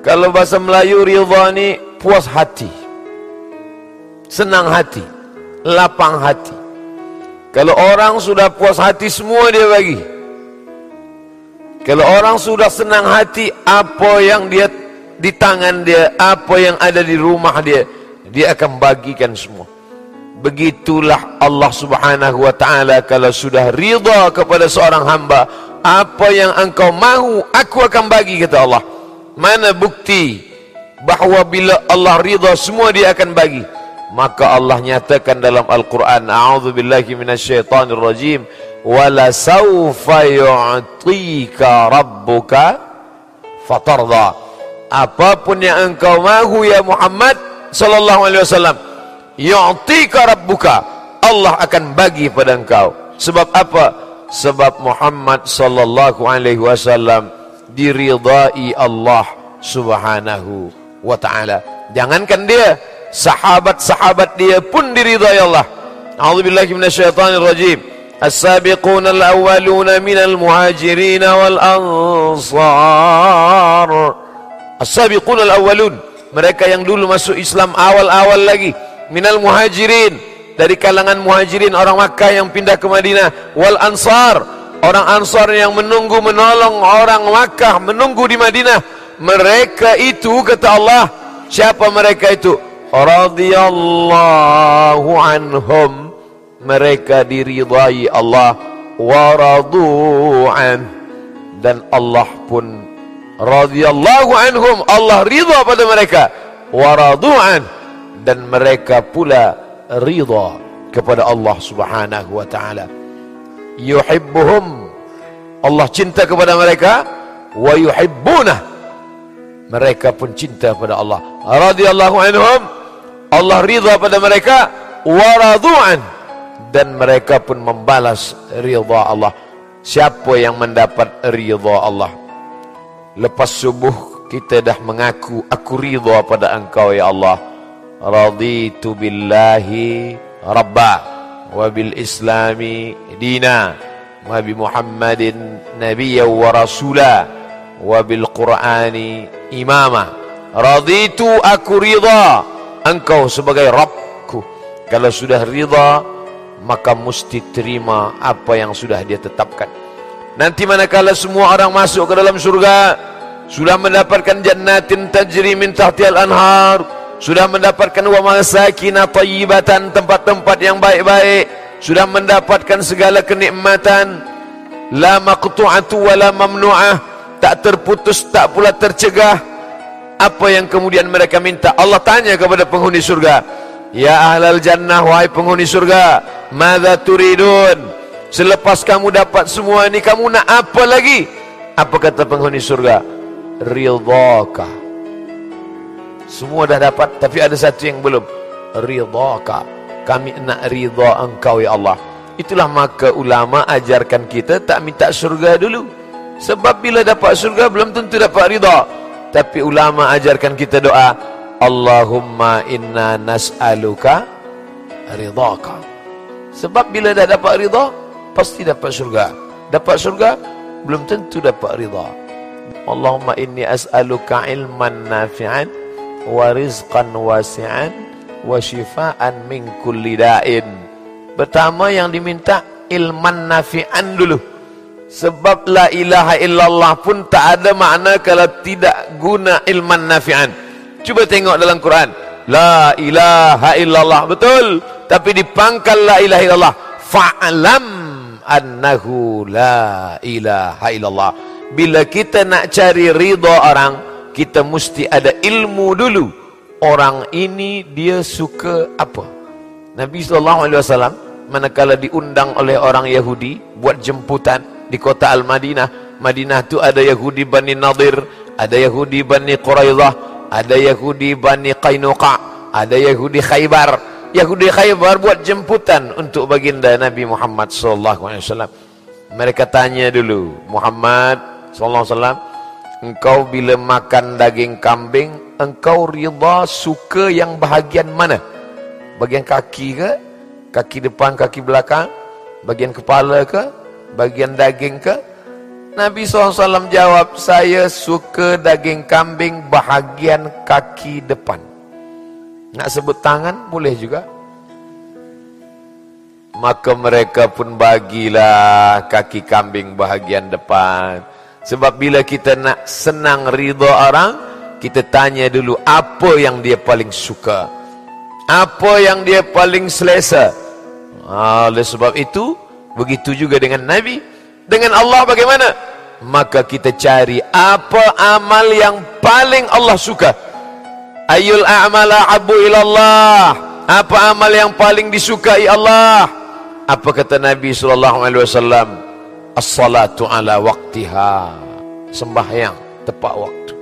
Kalau bahasa Melayu ridha ni puas hati. Senang hati. Lapang hati. Kalau orang sudah puas hati semua dia bagi. Kalau orang sudah senang hati apa yang dia di tangan dia, apa yang ada di rumah dia, dia akan bagikan semua. Begitulah Allah Subhanahu wa taala kalau sudah ridha kepada seorang hamba, apa yang engkau mahu aku akan bagi kata Allah. Mana bukti bahawa bila Allah ridha semua dia akan bagi? Maka Allah nyatakan dalam Al-Quran, A'udzu billahi minasyaitonir rajim, wala saufa yu'tika rabbuka fatarda. Apapun yang engkau mahu ya Muhammad sallallahu alaihi wasallam, yu'tika rabbuka Allah akan bagi pada engkau sebab apa sebab Muhammad sallallahu alaihi wasallam diridai Allah subhanahu wa taala jangankan dia sahabat-sahabat dia pun diridai Allah a'udzubillahi minasyaitonir rajim السابقون الأولون من المهاجرين والأنصار السابقون الأولون mereka yang dulu masuk Islam awal-awal lagi minal muhajirin dari kalangan muhajirin orang Makkah yang pindah ke Madinah wal ansar orang ansar yang menunggu menolong orang Makkah menunggu di Madinah mereka itu kata Allah siapa mereka itu? Radhiyallahu anhum. Mereka diridai Allah waradu'an dan Allah pun radhiyallahu anhum Allah ridha pada mereka waradu'an dan mereka pula ridha kepada Allah Subhanahu wa taala. Yuhibbuhum Allah cinta kepada mereka wa yuhibbuna mereka pun cinta kepada Allah. Radhiyallahu anhum Allah ridha pada mereka wa radu'an dan mereka pun membalas ridha Allah. Siapa yang mendapat ridha Allah? Lepas subuh kita dah mengaku aku ridha pada engkau ya Allah raditu billahi rabba wa bil islami dina wa bi muhammadin nabiyya wa rasula wa bil qur'ani imama. Raditu aku ridha engkau sebagai rabbku. Kalau sudah ridha maka mesti terima apa yang sudah dia tetapkan. Nanti manakala semua orang masuk ke dalam surga sudah mendapatkan jannatin tajri min tahtial anhar sudah mendapatkan wa masakina tayyibatan tempat-tempat yang baik-baik. Sudah mendapatkan segala kenikmatan. La maqtu'atu wa la mamnu'ah. Tak terputus tak pula tercegah. Apa yang kemudian mereka minta? Allah tanya kepada penghuni surga ya ahlal jannah wahai penghuni surga madza turidun? Selepas kamu dapat semua ini kamu nak apa lagi? Apa kata penghuni surga ridhaka semua dah dapat tapi ada satu yang belum. Ridhaka. Kami nak ridha engkau ya Allah. Itulah maka ulama ajarkan kita tak minta surga dulu. Sebab bila dapat surga belum tentu dapat ridha. Tapi ulama ajarkan kita doa. Allahumma inna nas'aluka ridhaka. Sebab bila dah dapat ridha, pasti dapat surga. Dapat surga, belum tentu dapat ridha. Allahumma inni as'aluka ilman nafi'an wa rizqan wasi'an wa shifaan min kulli da'in. Pertama yang diminta ilman nafi'an dulu. Sebab la ilaha illallah pun tak ada makna kalau tidak guna ilman nafi'an. Cuba tengok dalam Quran. La ilaha illallah. Betul. Tapi dipangkal la ilaha illallah. Fa'alam annahu la ilaha illallah. Bila kita nak cari ridha orang, kita mesti ada ilmu dulu. Orang ini dia suka apa? Nabi SAW manakala diundang oleh orang Yahudi buat jemputan di kota Al-Madinah. Madinah tu ada Yahudi Bani Nadir ada Yahudi Bani Quraidah ada Yahudi Bani Qainuqa ada Yahudi Khaybar. Yahudi Khaybar buat jemputan untuk baginda Nabi Muhammad SAW mereka tanya dulu Muhammad SAW engkau bila makan daging kambing engkau rida suka yang bahagian mana bagian kaki ke kaki depan kaki belakang bagian kepala ke bagian daging ke Nabi SAW jawab, saya suka daging kambing bahagian kaki depan. Nak sebut tangan, boleh juga. Maka mereka pun bagilah kaki kambing bahagian depan. Sebab bila kita nak senang ridha orang, kita tanya dulu apa yang dia paling suka. Apa yang dia paling selesa. Ha, oleh sebab itu, begitu juga dengan Nabi. Dengan Allah bagaimana? Maka kita cari apa amal yang paling Allah suka. Ayul a'mala abu ilallah. Apa amal yang paling disukai Allah? Apa kata Nabi sallallahu alaihi wasallam? As-salatu ala waqtiha. Sembahyang tepat waktu.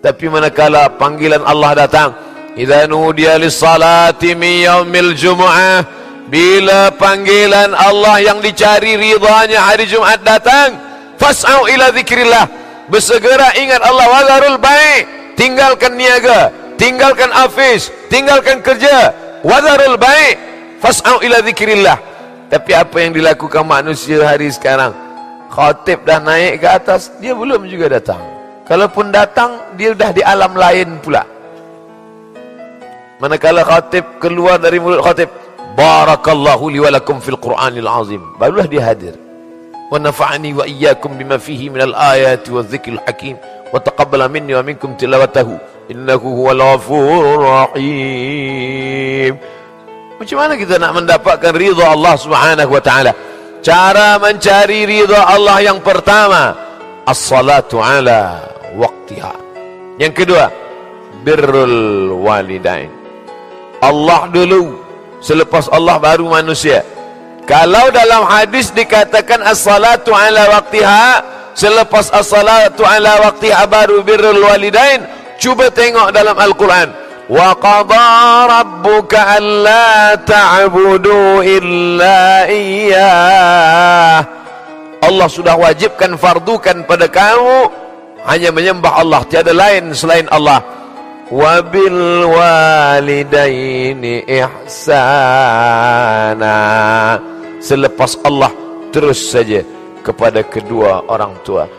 Tapi manakala panggilan Allah datang, idza nudiya lis-salati min yaumil jumu'ah Bila panggilan Allah yang dicari ridhanya hari Jumat datang, fas'au ila zikrillah. Bersegera ingat Allah wazarul baik. Tinggalkan niaga, tinggalkan afis, tinggalkan kerja. Wazarul baik. Fas'au ila zikrillah. Tapi apa yang dilakukan manusia hari sekarang? Khatib dah naik ke atas, dia belum juga datang. Kalaupun datang, dia dah di alam lain pula. Manakala khatib keluar dari mulut khatib, Barakallahu li walakum fil Qur'anil azim. Barulah dia hadir. Wa nafa'ani wa iyyakum bima fihi minal ayati wa dhikril hakim. Wa taqabbala minni wa minkum tilawatahu. Innahu huwal ghafurur rahim. Macam mana kita nak mendapatkan ridha Allah Subhanahu wa taala? Cara mencari ridha Allah yang pertama, as-salatu ala waqtiha. Yang kedua, birrul walidain. Allah dulu selepas Allah baru manusia. Kalau dalam hadis dikatakan as-salatu ala waqtiha, selepas as-salatu ala waqtiha baru birrul walidain, cuba tengok dalam Al-Quran. Qada rabbuka alla ta'budu illa iyyah. Allah sudah wajibkan fardukan pada kamu. Hanya menyembah Allah tiada lain selain Allah. Wabil walidaini ihsana. Selepas Allah terus saja kepada kedua orang tua